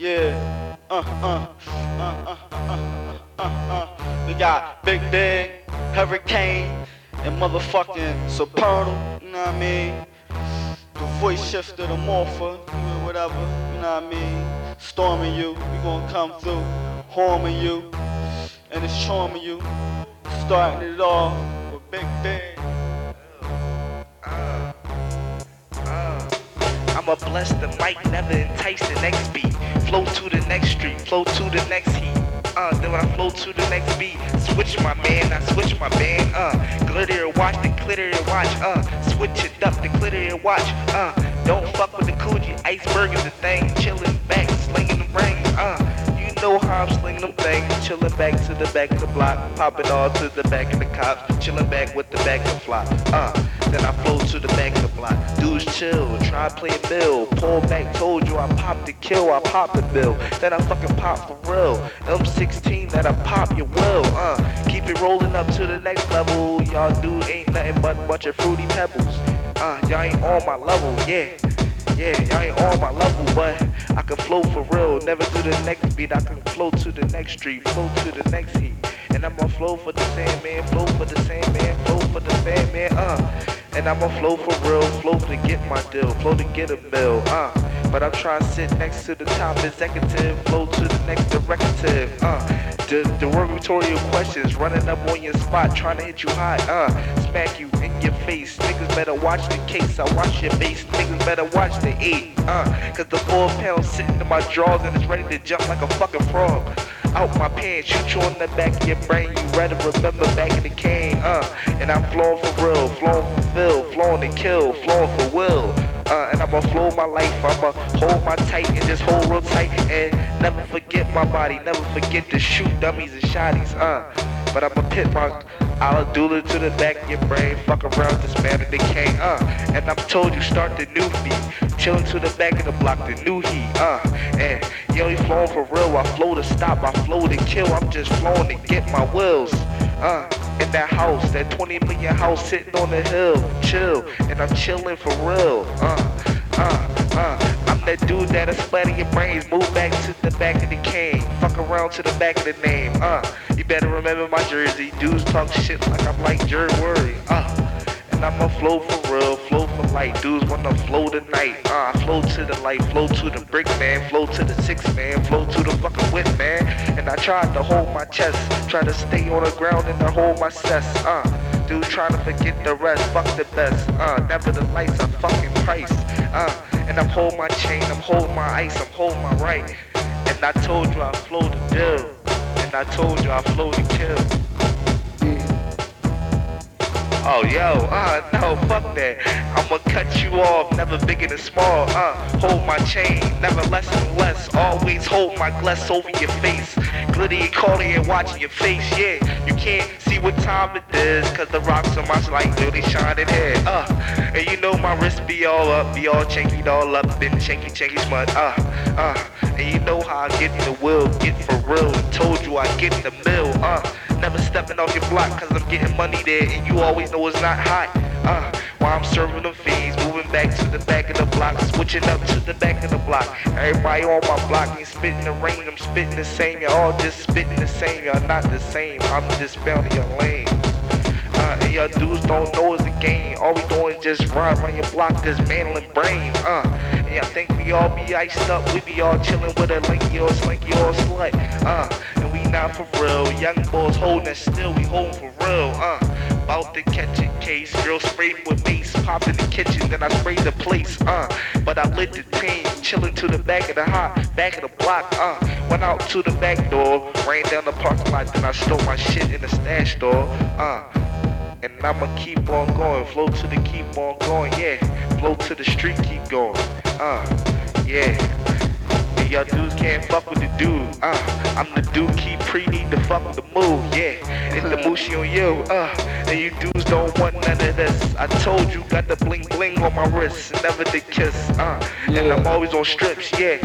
Yeah. Uh, uh, uh, uh, uh, uh, uh. We got Big Big, Hurricane, and motherfucking Supernal, you know what I mean? The voice shifter, the morpher, whatever, you know what I mean? Storming you, we gonna come through, harming you, and it's charming you. Starting it all with Big Big. I'ma bless the mic, never entice the next beat. Flow to the next street, flow to the next heat. Uh, then I flow to the next beat, switch my man, I switch my band. Uh, glitter watch, the glitter watch. Uh, switch it up, the glitter watch. Uh, don't fuck with the Coogi, iceberg is the thing. Chillin' back, slinging the rings. Uh, you know how I'm slinging them things. Chillin' back to the back of the block, popping all to the back of the cops. Chillin' back with the back of the flop. Uh, then I flow to the back chill, try play a bill. Pull back, told you I popped the kill, I popped the bill. Then I fucking pop for real. M16 that I pop your will. Uh, keep it rolling up to the next level. Y'all do ain't nothing but bunch of fruity pebbles. Uh, y'all ain't on my level, yeah. Yeah, y'all ain't on my level, but I can flow for real. Never do the next beat, I can flow to the next street, flow to the next heat. And I'm gonna flow for the same man, flow for the same man, flow for the same man, uh. And I'ma flow for real, flow to get my deal, flow to get a bill, uh. But I'm trying to sit next to the top executive, flow to the next directive, uh. The derogatory questions running up on your spot, trying to hit you high, uh. Smack you in your face, niggas better watch the case. I watch your face, niggas better watch the eight, uh. Cause the four pounds sitting in my drawers and it's ready to jump like a fucking frog out my pants, shoot you on the back of your brain. You rather remember back in the cane, uh. And I'm flowing for real, flowing for Phil, flowing to kill, flowing for will. Uh, and I'ma flow my life, I'ma hold my tight and just hold real tight and never forget my body, never forget to shoot dummies and shotties, uh. But I'ma pit my I'll do it to the back of your brain, fuck around this man and the king, uh. And I'm told you start the new beat, chillin' to the back of the block, the new heat, uh. And you only flowing for real, I flow to stop, I flow to kill, I'm just flowing to get my wills, uh. In that house, that 20 million house sitting on the hill, chill, and I'm chillin' for real, uh, uh, uh. I'm that dude that'll splatter your brains, move back to the back of the cane, fuck around to the back of the name, uh. Better remember my jersey, dudes talk shit like I'm like Jerry Worry, uh. And I'ma flow for real, flow for light. Dudes wanna flow tonight. Uh, flow to the light, flow to the brick man, flow to the six man, flow to the fucking whip man. And I tried to hold my chest, try to stay on the ground and to hold my cess. Uh, dude trying to forget the rest, fuck the best. Uh, never the lights a fucking price. Uh, and I'm holding my chain, I'm holding my ice, I'm holding my right. And I told you I flow to deal. And I told you I flow to kill. Oh, yo, uh, no, fuck that. I'ma cut you off, never bigger than small, uh. Hold my chain, never less than less. Always hold my glass over your face. Glitty and and watching your face, yeah. You can't see what time it is, cause the rocks on my like really shining head, uh. And you know my wrist be all up, be all chanky, all up, been chanky, chanky smut, uh, uh. And you know how I get in the will, get for real. Told you I get in the mill, uh. Never stepping off your block, cause I'm getting money there, and you always know it's not hot. Uh, while I'm serving them fiends, moving back to the back of the block, switching up to the back of the block. Everybody on my block ain't spitting the rain, I'm spitting the same. Y'all all just spitting the same, y'all not the same. I'm just bound to your lane. And y'all dudes don't know it's a game. All we doing is just ride around your block, dismantling brains. Uh, and y'all think we all be iced up, we be all chilling with a linky or slinky or slut. Uh, and we not for real. Young boys holding still, we holding for real. Uh, about to catch a case. Girl sprayed with mace, popped in the kitchen, then I sprayed the place. Uh, but I lit the team, chilling to the back of the hot, back of the block. Uh, went out to the back door, ran down the parking lot, then I stole my shit in the stash store. Uh. And I'ma keep on going, flow to the keep on going, yeah. Flow to the street, keep going, uh, yeah. And y'all dudes can't fuck with the dude, uh. I'm the dude, keep pre need to fuck with the move, yeah. It's the mooshie on you, uh. And you dudes don't want none of this. I told you, got the bling bling on my wrist, never the kiss, uh. And I'm always on strips, yeah.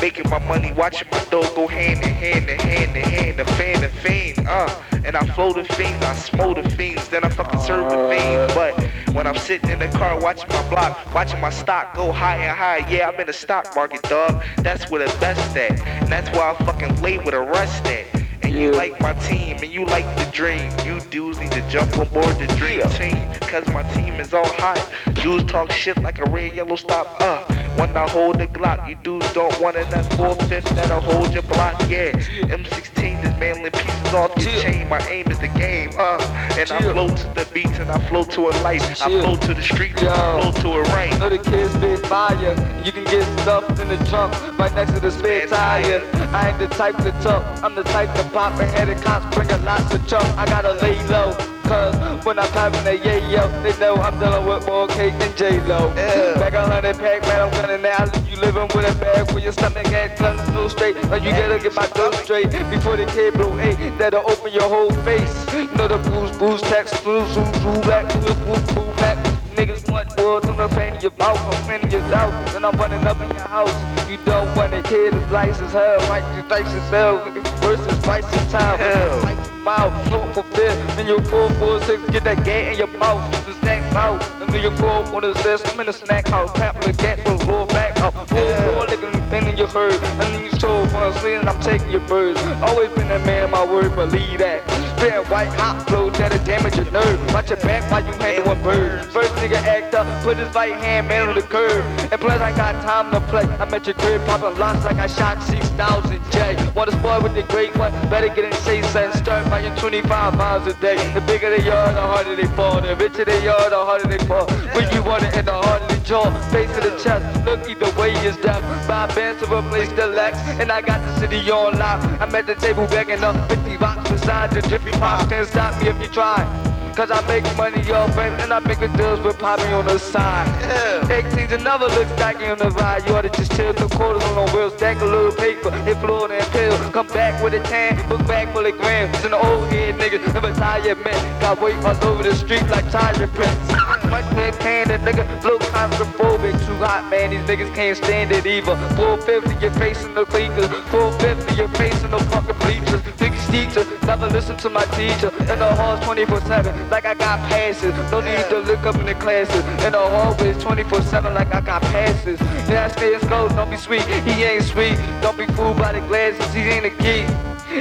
Making my money, watching my dough go hand in hand in hand in hand. The fan the fiend, uh. And I flow the fiends, I smoke the fiends, then I fucking serve the fiends. But when I'm sitting in the car watching my block, watching my stock go high and high, yeah, I'm in the stock market, dog. That's where the best at. And that's why I fucking lay with the rest at. And you like my team, and you like the dream. You dudes need to jump on board the dream team, cause my team is all hot. Dudes talk shit like a red, yellow stop, uh. When I hold the Glock, you dudes don't want it. That's That four fifth that'll hold your block. Yeah, M16 is manly pieces off your chain. My aim is the game. Uh, and I flow to the beats and I flow to a light. I flow to the streets and I flow to a right. Know the kids spit fire. You can get stuffed in the trunk right next to the spare tire. I ain't the type to talk. I'm the type to pop and head and cops bringing lots of chunk. I gotta lay low. Cause when I'm popping that yeah yo, they know I'm dealing with more cake than J-Lo. Yeah. Back a hundred pack, man, I'm running out. You living with a bag where your stomach ain't nothing so straight. But you gotta get my dough straight before the kid blow eight. That'll open your whole face. Know the booze, booze, tax, blues, booze, booze, black, booze, booze, booze, black. Niggas want more than a fan in your mouth, I'm in your doubt, and I'm running up in your house. You don't want a kid as nice as hell, right? You dice as hell, worse is twice as time. Hell. Like mouth, float for fear, then your four, four, six, get that gate in your mouth, the snack mouth, and then your four, one the says, I'm in the snack house, tap the will roll back up, four, four, licking the thing in your herd, and then you I'm taking your birds. Always been a man, my word, believe that. Spit white hot flow that'll damage your nerve. Watch your back while you handling birds. First nigga act up, put his right hand man on the curb. And plus I got time to play. I'm at your crib popping locks like I shot 6,000 J. Want to spoil with the great one? Better get in shape, son. Start by your 25 miles a day. The bigger they are, the harder they fall. The richer they are, the harder they fall. When you want it in the heart of the jaw, face of the chest. Look either way is death. Buy bands to replace the Lex, and I got the city on lock. I'm at the table begging up 50 rocks beside the drippy pop. Can't stop me if you try. Cause I make money off it and I make a deals with Poppy on the side. Yeah. 18's another looks back in the ride. You oughta just chill the quarters on the wheels, stack a little paper, hit floor and pill. Come back with a tan, book back full of grams. It's an old head nigga, never tired man. Got weight all over the street like tire prints. Much head can, that nigga flow claustrophobic. Too hot, man, these niggas can't stand it either. 450, you're facing the cleaners. 450, you're facing the fucking bleachers. Biggest teacher, never listen to my teacher. In the halls 24 7, like I got passes. No need to look up in the classes. In the hallways 24 7, like I got passes. Yeah, I stay in school, don't be sweet. He ain't sweet. Don't be fooled by the glasses, he ain't a geek.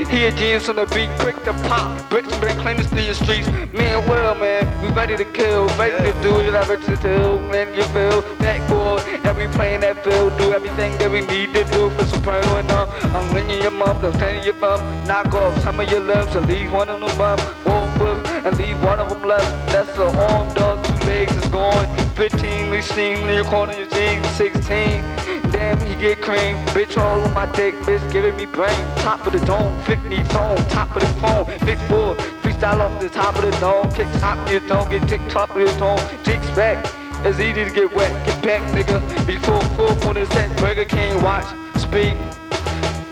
He a genius on the beat, quick to pop. Bricks and bring claims to your streets. Me and Will, man, we ready to kill, ready to do whatever to do. Man, you feel that cool, and we playing that field. Do everything that we need to do for Soprano and um, I'm ringing your mouth, I'm telling your bum. Knock off some of your limbs and leave one of them bum. One and leave one of them left. That's the arm, dog, two legs is gone. 15, we seen in your corner, your team, 16. Damn, he get cream. Bitch all on my dick, bitch giving me brain. Top of the dome, 50 tone, top of the phone. Big boy, freestyle off the top of the dome. Kick top of your dome, get tick top of your dome. Jigs back, it's easy to get wet. Get back, nigga. Before four on his head, Burger King watch, speak.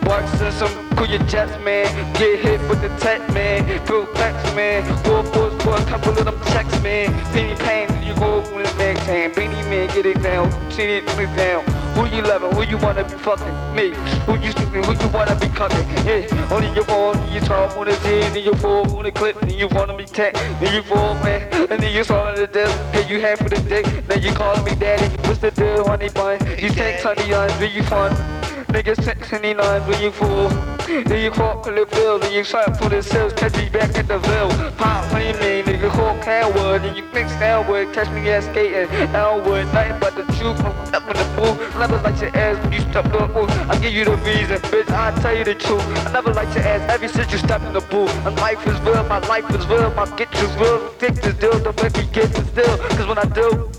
Watch some cool your chest, man. Get hit with the tech, man. Feel flex, man. Four force for a couple of them checks, man. Penny pain, you go with the next hand. Beanie man, get it down. See it, put it down. Who you loving? Who you wanna be fucking? Me. Who you sleeping? Who you wanna be cucking? Yeah. Only your phone, you talk on the head, then you fall on the clip, then you wanna be tech, then you fall, man. And then you saw the death, hey, you half for the dick, then you call me daddy. What's the deal, honey bun? You take honey on, do you fun? Niggas 69 when you fool. Then you caught the field, then you shot for the sales, catch me back at the ville. Pop playing me, nigga caught Canwood, then you mix Elwood, catch me ass skating. Elwood, nothing but the truth, I'm up in the booth. Never like your ass when you step the booth. I give you the reason, bitch, I tell you the truth. I never like your ass ever since you step in the booth. My life is real, my life is real, my get is real. Take this deal, don't make me get this deal. Cause when I do,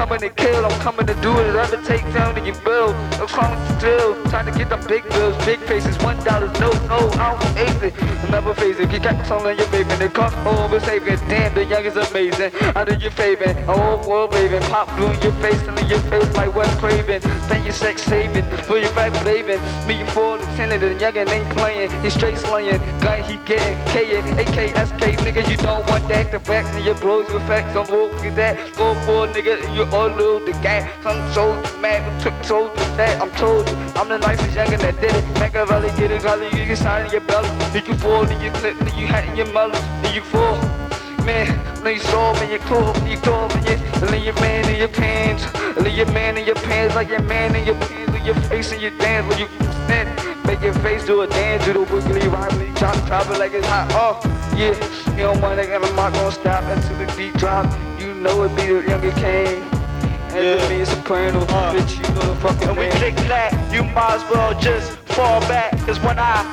coming to kill, I'm coming to do it, whatever take down to your bill. I'm calling to drill, trying to get the big bills, big faces, one dollar, no, no, I don't face it. Never face it, you got something you're making, the cost over saving, damn, the young is amazing. Under your favor, whole world raving, pop blue in your face, and in your face like Wes Craven. Spend your sex saving, for your back blaving. Me, you fall, the tenant, the youngin' ain't playing, he straight slaying, guy he getting, K, AKSK, nigga, you don't want that, the facts and your blows with facts, I'm walk with that, go for nigga, you more little the gang. Some souls mad, took to that. I'm told you, I'm the nicest youngin' that did it. Machiavelli get it, color, you can sign in your belly. You can fall in your clip, then you hat in your melon, then you fall. Man, then you saw me, you call me, you call me, yeah. Leave your man in your pants, leave your man in your pants, like your man in your pants, leave your face in your dance when you stand. Make your face do a dance, do the wiggly wobbly, chop, chop it like it's hot. Oh, yeah, you don't it, and I'm not gonna stop until the beat drop. You know it be the younger king. And Yeah. me soprano, Uh. bitch, you know the fucking And we click clack, you might as well just fall back. Cause when I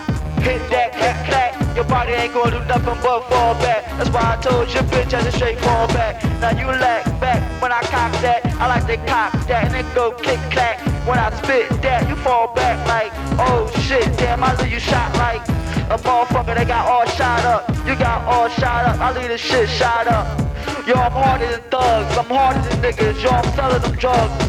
hit that click clack, your body ain't gonna do nothing but fall back. That's why I told you, bitch, I just straight fall back. Now you lack back when I cock that. I like to cock that and then go click clack. When I spit that, you fall back like, oh shit, damn, I leave you shot like a motherfucker that got all shot up. All shot up, I leave this shit shot up. Yo, I'm harder than thugs, I'm harder than niggas, yo, I'm selling them drugs.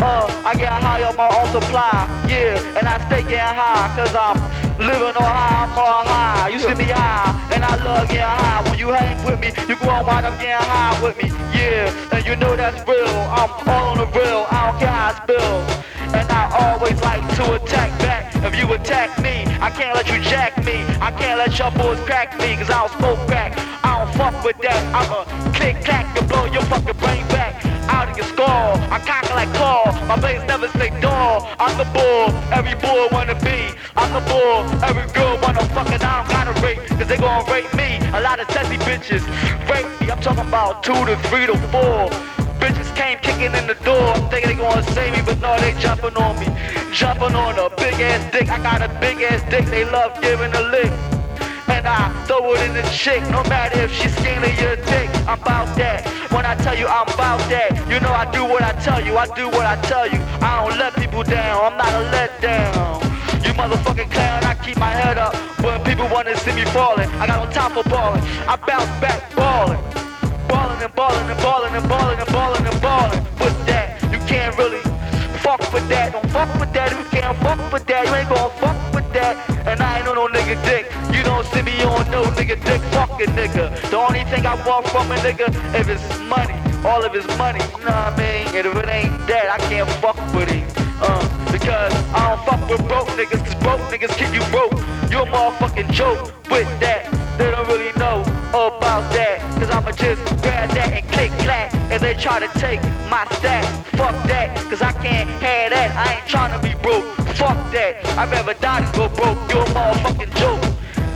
Uh, I get high on my own supply, yeah, and I stay getting high, cause I'm living on high, I'm on high. You see me high, and I love getting high. When you hang with me, you gon' wind up getting high with me, yeah, and you know that's real. I'm all on the real, I don't care how it's built. And I always like to attack back. I can't let you jack me. I can't let your boys crack me, cause I don't smoke crack. I don't fuck with that. I'ma click clack and blow your fucking brain back out of your skull. I cock like claw. My blades never say dull. I'm the bull. Every boy wanna be. I'm the bull. Every girl wanna fucking I don't gotta rape. Cause they gon' rape me. A lot of testy bitches rape me. I'm talking about two to three to four. Bitches came kicking in the door, thinking they gonna save me, but no, they jumping on me. Jumping on a big ass dick. I got a big ass dick, they love giving a lick. And I throw it in the chick, no matter if she's skinny or thick. I'm about that. When I tell you I'm about that, you know I do what I tell you. I do what I tell you. I don't let people down. I'm not a letdown. You motherfucking clown, I keep my head up when people wanna see me falling. I got no time for balling. I bounce back balling. Balling and balling and balling and balling and balling and balling. With that, you can't really fuck with that. Don't fuck with that. You can't fuck with that, you ain't gonna fuck with that. And I ain't on no nigga dick. You don't see me on no nigga dick. Fuck a nigga. The only thing I want from a nigga, if it's money, all of his money. You know what I mean? And if it ain't that, I can't fuck with him. Uh, because I don't fuck with broke niggas, cause broke niggas keep you broke. You a motherfucking joke with that. They don't really know about that. Cause I'ma just grab that and click clack. And they try to take my stack. Fuck that, cause I can't have that. I ain't tryna be broke. Fuck that. I'd rather die than go broke. You a motherfucking joke.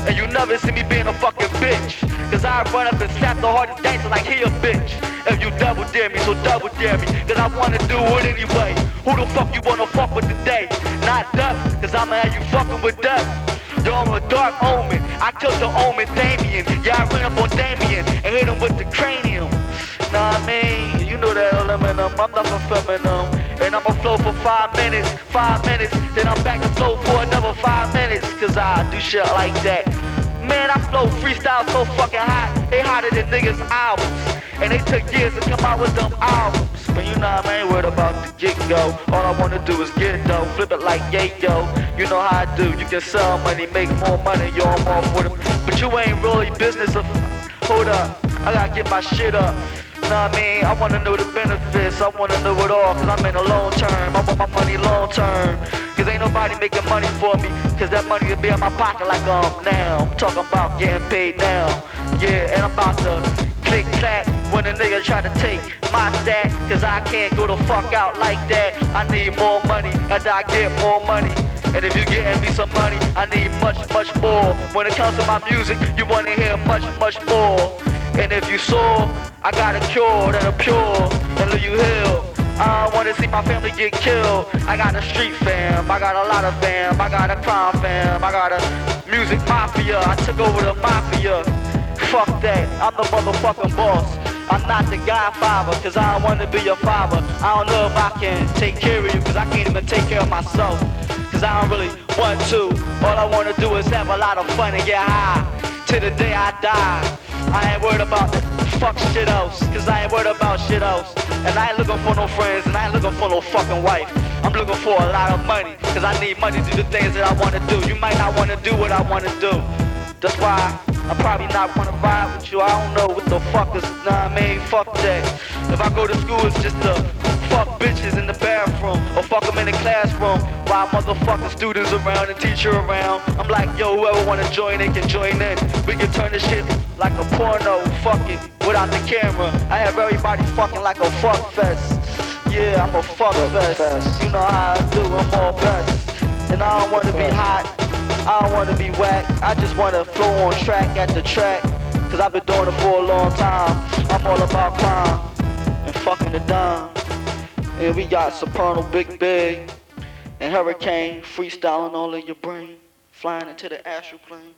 And you never see me being a fucking bitch. Cause I run up and slap the hardest dancer like he a bitch. If you double dare me, so double dare me. Cause I wanna do it anyway. Who the fuck you wanna fuck with today? Not death, cause I'ma have you fucking with death. I'm a dark omen. I killed the omen Damien. Yeah, I ran up on Damien and hit him with the cranium. Nah, I mean, you know that aluminum. I'm not fulfilling them. And I'ma flow for five minutes, five minutes. Then I'm back to flow for another five minutes. Cause I do shit like that. Man, I flow freestyle so fucking hot. They hotter than niggas' albums. And they took years to come out with them albums. You know I ain't worried about the get go. All I wanna do is get dough, flip it like yayo. You know how I do. You can sell money, make more money. Yo, I'm off with it. But you ain't really business. Of, hold up, I gotta get my shit up. Know what I mean? I wanna know the benefits, I wanna know it all, cause I'm in the long term. I want my money long term. Cause ain't nobody making money for me. Cause that money will be in my pocket like um now. I'm talking about getting paid now. Yeah, and I'm about to click clack when a nigga try to take my stack. Cause I can't go the fuck out like that. I need more money as I get more money. And if you getting me some money, I need much, much more. When it comes to my music, you wanna hear much, much more. And if you saw, I got a cure that a pure and leave you heal. I wanna see my family get killed. I got a street fam, I got a lot of fam, I got a crime fam, I got a music mafia. I took over the mafia. Fuck that, I'm the motherfucking boss. I'm not the godfather, cause I don't wanna be your father. I don't know if I can take care of you, cause I can't even take care of myself. Cause I don't really want to. All I wanna do is have a lot of fun and get high. Till the day I die. I ain't worried about fuck shit else, cause I ain't worried about shit else. And I ain't looking for no friends, and I ain't looking for no fucking wife. I'm looking for a lot of money, cause I need money to do the things that I wanna do. You might not wanna do what I wanna do. That's why I probably not wanna ride with you. I don't know what the fuck is, nah, I mean, fuck that. If I go to school, it's just to fuck bitches in the bathroom or fuck them in the classroom while motherfucking students around and teacher around. I'm like, yo, whoever wanna join in can join in. We can turn this shit like a porno, fuck it, without the camera. I have everybody fucking like a fuck fest. Yeah, I'm a fuck fest. You know how I do, I'm all best. And I don't wanna be hot, I don't wanna be whack. I just wanna flow on track at the track. Cause I've been doing it for a long time. I'm all about crime and fucking the dime. And we got Soprano Big Big and Hurricane freestyling all in your brain, flying into the astral plane.